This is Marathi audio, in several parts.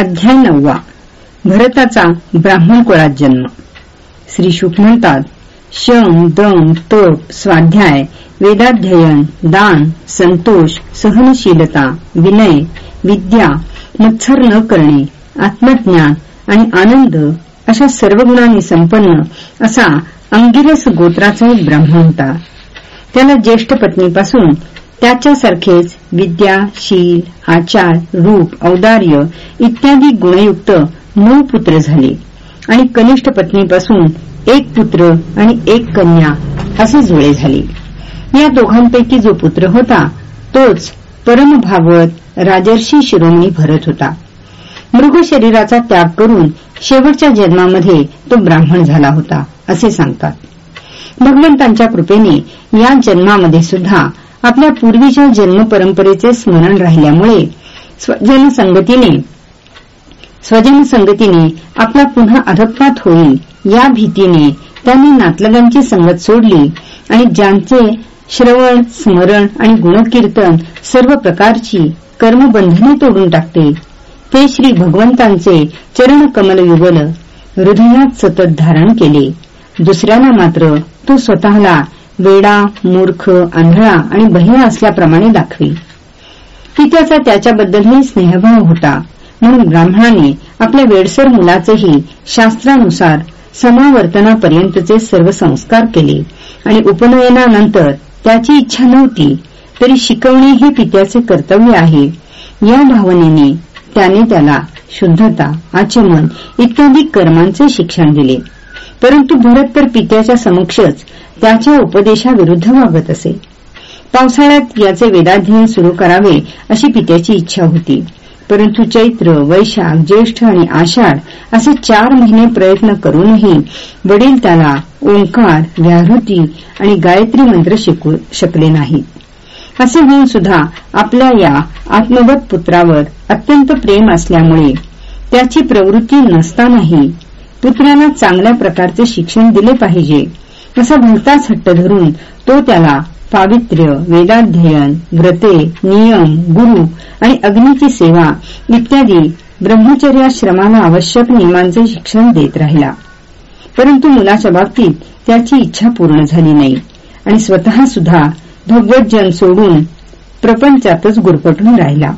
अध्याय नववा. भरताचा ब्राह्मण कुळात जन्म श्री शुक म्हणतात शम दम तप स्वाध्याय वेदाध्ययन दान संतोष सहनशीलता विनय विद्या मत्सर न करणे आत्मज्ञान आणि आनंद अशा सर्व गुणांनी संपन्न असा अंगिरस गोत्राचा एक ब्राह्मण होता. त्याला ज्येष्ठ पत्नीपासून त्याच्यासारखेच विद्या शील आचार रूप औदार्य इत्यादी गुणयुक्त नऊ पुत्र झाले. आणि कनिष्ठ पत्नीपासून एक पुत्र आणि एक कन्या असे जुळे झाले. या दोघांपैकी जो पुत्र होता तोच परमभागवत राजर्षी शिरोमणी भरत होता. मृग शरीराचा त्याग करून शेवटच्या जन्मामध्ये तो ब्राह्मण झाला होता असे सांगतात. भगवंतांच्या कृपेने या जन्मामध्ये सुद्धा आपल्या पूर्वीच्या जन्म परंपरेचे स्मरण राहिल्यामुळे स्वजनसंगतीने स्वजनसंगतीने आपला पुन्हा अधपात होईल. या भीतीने त्यांनी नातलगांची संगत सोडली आणि ज्यांचे श्रवण स्मरण आणि गुणकीर्तन सर्व प्रकारची कर्मबंधने तोडून टाकते ते श्री भगवंतांचे चरण कमल युगल हृदयात सतत धारण केले. दुसऱ्याला मात्र तो स्वतःला वेडा मूर्ख आंधळा आणि बहिरा असल्याप्रमाणे दाखवी. पित्याचा त्याच्याबद्दलही स्नेहभाव होता. म्हणून ब्राह्मणाने आपल्या वेडसर मुलाचेही शास्त्रानुसार समावर्तनापर्यंतचे सर्व संस्कार केले आणि उपनयनानंतर त्याची इच्छा नव्हती तरी शिकवणे हे पित्याचे कर्तव्य आहे. या भावनेने त्याने त्याला शुद्धता आचमन इत्यादी कर्मांचे शिक्षण दिले. परंतु भरत तर पित्याच्या समक्षच त्याच्या उपदेशाविरुद्ध वागत असे. पावसाळ्यात याचे वेदाध्ययन सुरू करावे अशी पित्याची इच्छा होती. परंतु चैत्र वैशाख ज्येष्ठ आणि आषाढ असे चार महिने प्रयत्न करूनही वडील त्याला ओंकार व्याहृती आणि गायत्री मंत्र शिकू शकले नाहीत. असे होऊन सुद्धा आपल्या या आत्मवत पुत्रावर अत्यंत प्रेम असल्यामुळे त्याची प्रवृत्ती नसतानाही पुत्राला चांगल्या प्रकारचे शिक्षण दिले पाहिजे असा भरताच हट्ट धरून तो त्याला पावित्र्य वेदाध्ययन व्रते नियम गुरु आणि अग्नीची सेवा इत्यादी ब्रह्मचर्याश्रमाला आवश्यक नियमांचे शिक्षण देत राहिला. परंतु मुलाच्या बाबतीत त्याची इच्छा पूर्ण झाली नाही आणि स्वतः सुद्धा भगवतजन सोडून प्रपंचातच गुरपटून राहिला.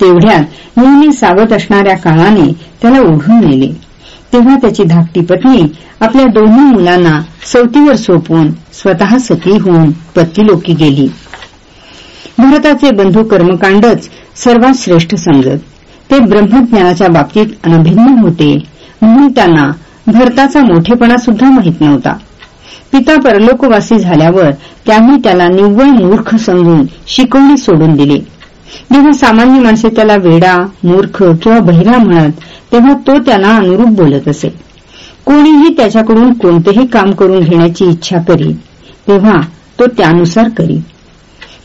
तेवढ्यात नेहमी सावध असणाऱ्या काळाने त्याला ओढून नेले. तेव्हा त्याची धाकटी पत्नी आपल्या दोन्ही मुलांना सवतीवर सोपवून स्वतः सती होऊन पत्तीलोकी गेली. भरताचे बंधू कर्मकांडच सर्वात श्रेष्ठ समजत. ते ब्रह्मज्ञानाच्या बाबतीत अनभिन्न होते. म्हणून त्यांना भरताचा मोठेपणा सुद्धा माहीत नव्हता. पिता परलोकवासी झाल्यावर त्यांनी त्याला निव्वळ मूर्ख समजून शिकवणी सोडून दिली. जेव्हा सामान्य माणसे त्याला वेडा मूर्ख किंवा बहिरा म्हणत तेव्हा तो त्याला अनुरूप बोलत असे. कोणीही त्याच्याकडून कोणतेही काम करून घेण्याची इच्छा करी तेव्हा तो त्यानुसार करी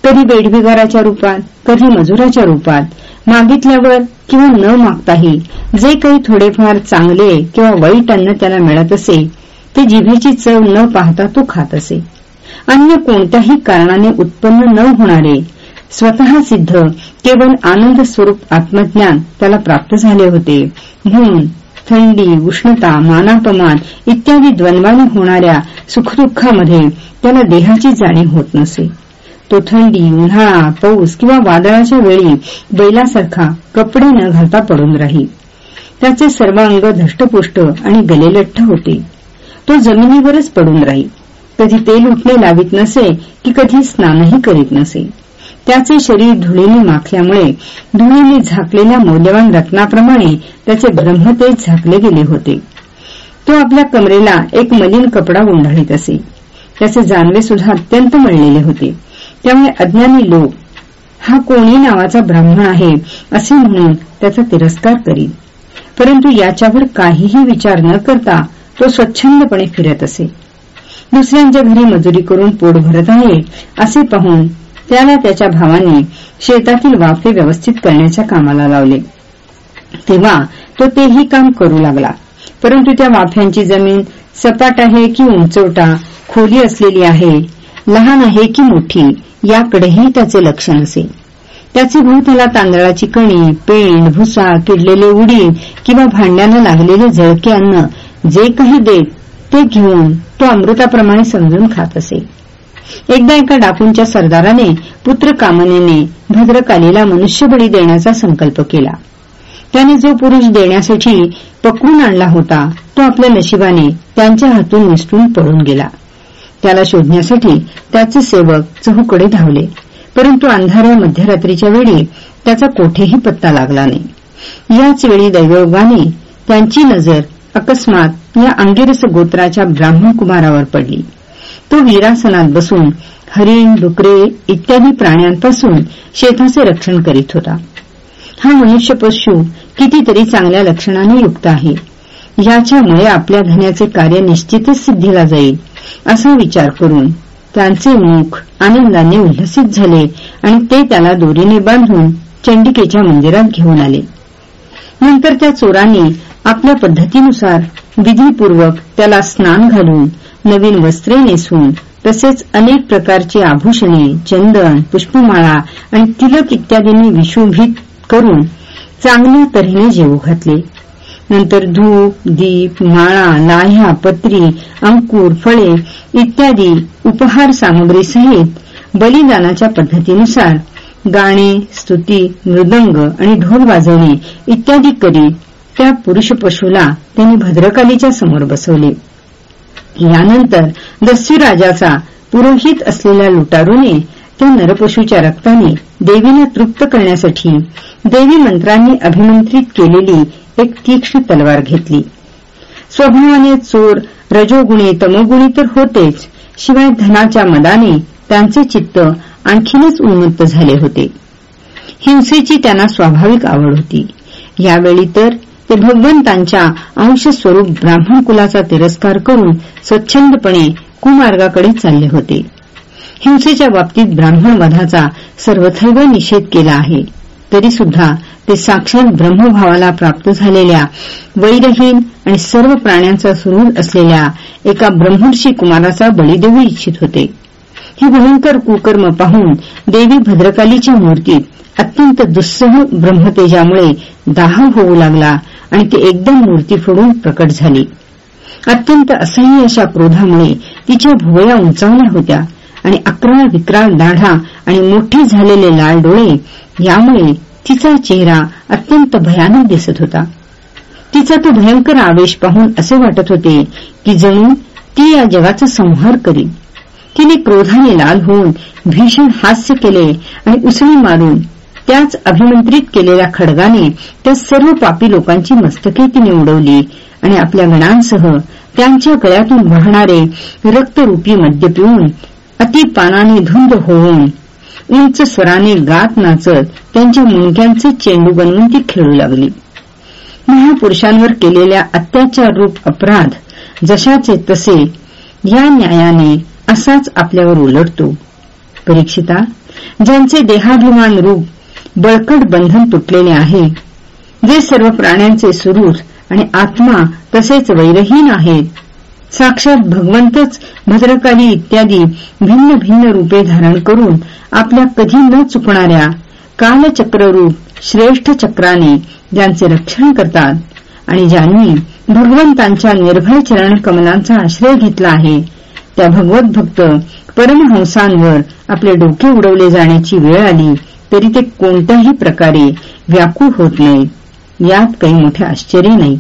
कधी वेडबिगाराच्या रूपात कधी मजुराच्या रूपात मागितल्यावर किंवा न मागताही जे काही थोडेफार चांगले किंवा वाईट अन्न त्याला मिळत असे ते जिभेची चव न पाहता तो खात असे. अन्य कोणत्याही कारणाने उत्पन्न न होणारे स्वतः सिद्ध. केवळ आनंद स्वरूप आत्मज्ञान त्याला प्राप्त झाले होते. म्हणून थंडी उष्णता मानापमान इत्यादी द्वंद्वाने होणाऱ्या सुखदुःखामध्ये त्याला देहाची जाणीव होत नसे. तो थंडी उन्हाळा पाऊस किंवा वादळाच्या वेळी बैलासारखा कपडे न घालता पडून राही. त्याचे सर्व अंग धष्टपुष्ट आणि गलेलठ्ठ होते. तो जमिनीवरच पडून राही. कधी तेल उठणे लावित नसे की कधी स्नानही करीत नसे. त्याचे शरीर धुळीने माखल्यामुळे धुळीने झाकलेल्या मौल्यवान रत्नाप्रमाणे त्याचे ब्रह्मतेज झाकले गेले होते. तो आपल्या कमरेला एक मलिन कपडा गुंडाळीत असे. त्याचे जानवे सुद्धा अत्यंत मळलेले होते. त्यामुळे अज्ञानी लोक हा कोणी नावाचा ब्राह्मण आहे असे म्हणून त्याचा तिरस्कार करीत. परंतु याच्यावर काहीही विचार न करता तो स्वच्छंदपणे फिरत असे. दुसऱ्यांच्या घरी मजुरी करून पोट भरत आहे असे पाहून त्याला त्याच्या भावाने शेतातील वाफे व्यवस्थित करण्याच्या कामाला लावले. तेव्हा तो तेही काम करू लागला. परंतु त्या वाफ्यांची जमीन सपाट आहे की उंचवटा खोली असलेली आहे लहान आहे की मोठी याकडेही त्याचे लक्ष नसे. त्याचे भूताला तांदळाची कणी पेंड भुसा किडलेले उडीद किंवा भांड्यानं लागलेले जळके अन्न जे काही देत ते घेऊन तो अमृताप्रमाणे समजून खात असे. एकदा एका डाकूंच्या सरदाराने पुत्र कामनेने भद्रकालीला मनुष्यबळी देण्याचा संकल्प केला. त्याने जो पुरुष देण्यासाठी पकडून आणला होता तो आपल्या नशिबाने त्यांच्या हातून निसटून पळून गेला. त्याला शोधण्यासाठी त्याचे सेवक चहूकडे धावले परंतु अंधाऱ्या मध्यरात्रीच्या वेळी त्याचा कोठेही पत्ता लागला नाही. याच वेळी दैवयोगाने त्यांची नजर अकस्मात या अंगिरस गोत्राच्या ब्राह्मण कुमारावर पडली. तो वीरासनात बसून हरिण डुकरे इत्यादी प्राण्यांपासून शेताचे रक्षण करीत होता. हा मनुष्य पशु कितीतरी चांगल्या लक्षणाने युक्त आहे. याच्यामुळे आपल्या धन्याचे कार्य निश्चितच सिद्धीला जाईल असा विचार करून त्यांचे मुख आनंदाने उल्हसित झाले आणि ते त्याला दोरीने बांधून चंडिकेच्या मंदिरात घेऊन आले. नंतर त्या चोरांनी आपल्या पद्धतीनुसार विधीपूर्वक त्याला स्नान घालून नवीन वस्त्रे नेसून तसेच अनेक प्रकारची आभूषणे चंदन पुष्पमाळा आणि तिलक इत्यादींनी विशोभित करून चांगल्या तऱ्हेने जेवू घातले. नंतर धूप दीप माळा लाह्या पत्री अंकुर फळे इत्यादी उपहार सामग्रीसहित बलिदानाच्या पद्धतीनुसार गाणे स्तुती मृदंग आणि ढोल वाजवणे इत्यादी करीत त्या पुरुष पशुला त्यांनी भद्रकालीच्या समोर बसवले. यानंतर दस्युराजाचा पुरोहित असलेल्या लुटारूने त्या नरपशूच्या रक्ताने देवीला तृप्त करण्यासाठी देवी मंत्रांनी अभिमंत्रित केलेली एक तीक्ष्ण तलवार घेतली. स्वभावाने चोर रजोगुणी तमोगुणी तर होतेच शिवाय धनाच्या मदाने त्यांचे चित्त आणखीनच उन्मत्त झाले होते. हिंसेची त्यांना स्वाभाविक आवड होती. यावेळी तर ते भगवंतांच्या अंशस्वरूप ब्राह्मण कुलाचा तिरस्कार करून स्वच्छंदपणे कुमार्गाकडे चालले होते. हिंसेच्या बाबतीत ब्राह्मण वधाचा सर्वथैव निषेध केला आहे. तरी सुद्धा ते साक्षात ब्रह्मभावाला प्राप्त झालेल्या वैरहीन आणि सर्व प्राण्यांचा सुरूर असलेल्या एका ब्रह्मर्षी कुमाराचा बळी देऊ इच्छित होते. ही भयंकर कुकर्म पाहून देवी भद्रकालीच्या मूर्तीत अत्यंत दुस्सह ब्रह्मतेजामुळे दाह होऊ लागला आणि ती एकदम मूर्ती फोडून प्रकट झाली. अत्यंत असह्य अशा क्रोधामुळे तिच्या भुवया उंचावल्या होत्या आणि अकराळ विक्राळ दाढा आणि मोठे झालेले लाल डोळे यामुळे तिचा चेहरा अत्यंत भयानक दिसत होता. तिचा तो भयंकर आवेश पाहून असे वाटत होते की जणू ती या जगाचा संहार करी तिने क्रोधाने लाल होऊन भीषण हास्य केले आणि उसळी मारून त्याच अभिमंत्रित केलेल्या खडगाने त्या सर्व पापी लोकांची मस्तके तिने उडवली आणि आपल्या गणांसह त्यांच्या गळ्यातून वाहणारे रक्तरूपी मद्य पिऊन अतिपानाने धुंद होऊन उंच स्वराने गात नाचत त्यांच्या मुंडक्यांचे चेंडू बनवून ती खेळू लागली. महापुरुषांवर केलेल्या अत्याचार रूप अपराध जशाचे तसे या न्यायाने असाच आपल्यावर उलटतो. परीक्षिता ज्यांचे देहाभिमान रूप बळकट बंधन तुटलेले आहे. जे सर्व प्राण्यांचे सुरूर आणि आत्मा तसेच वैरहीन आहेत. साक्षात भगवंतच भद्रकाली इत्यादी भिन्न भिन्न रूपे धारण करून आपल्या कधी न चुकणाऱ्या कालचक्ररूप श्रेष्ठ चक्राने ज्यांचे रक्षण करतात आणि ज्यांनी भगवंतांच्या निर्भय चरण कमलांचा आश्रय घेतला आहे त्या भगवत भक्त परमहंसांवर आपले डोके उडवले जाण्याची वेळ आली. तरी ते कोणत्याही प्रकारे व्याकुळ होत नाहीत. यात काही मोठे आश्चर्य नाही.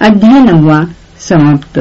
अध्याय नववा समाप्त.